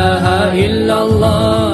إله إلا الله.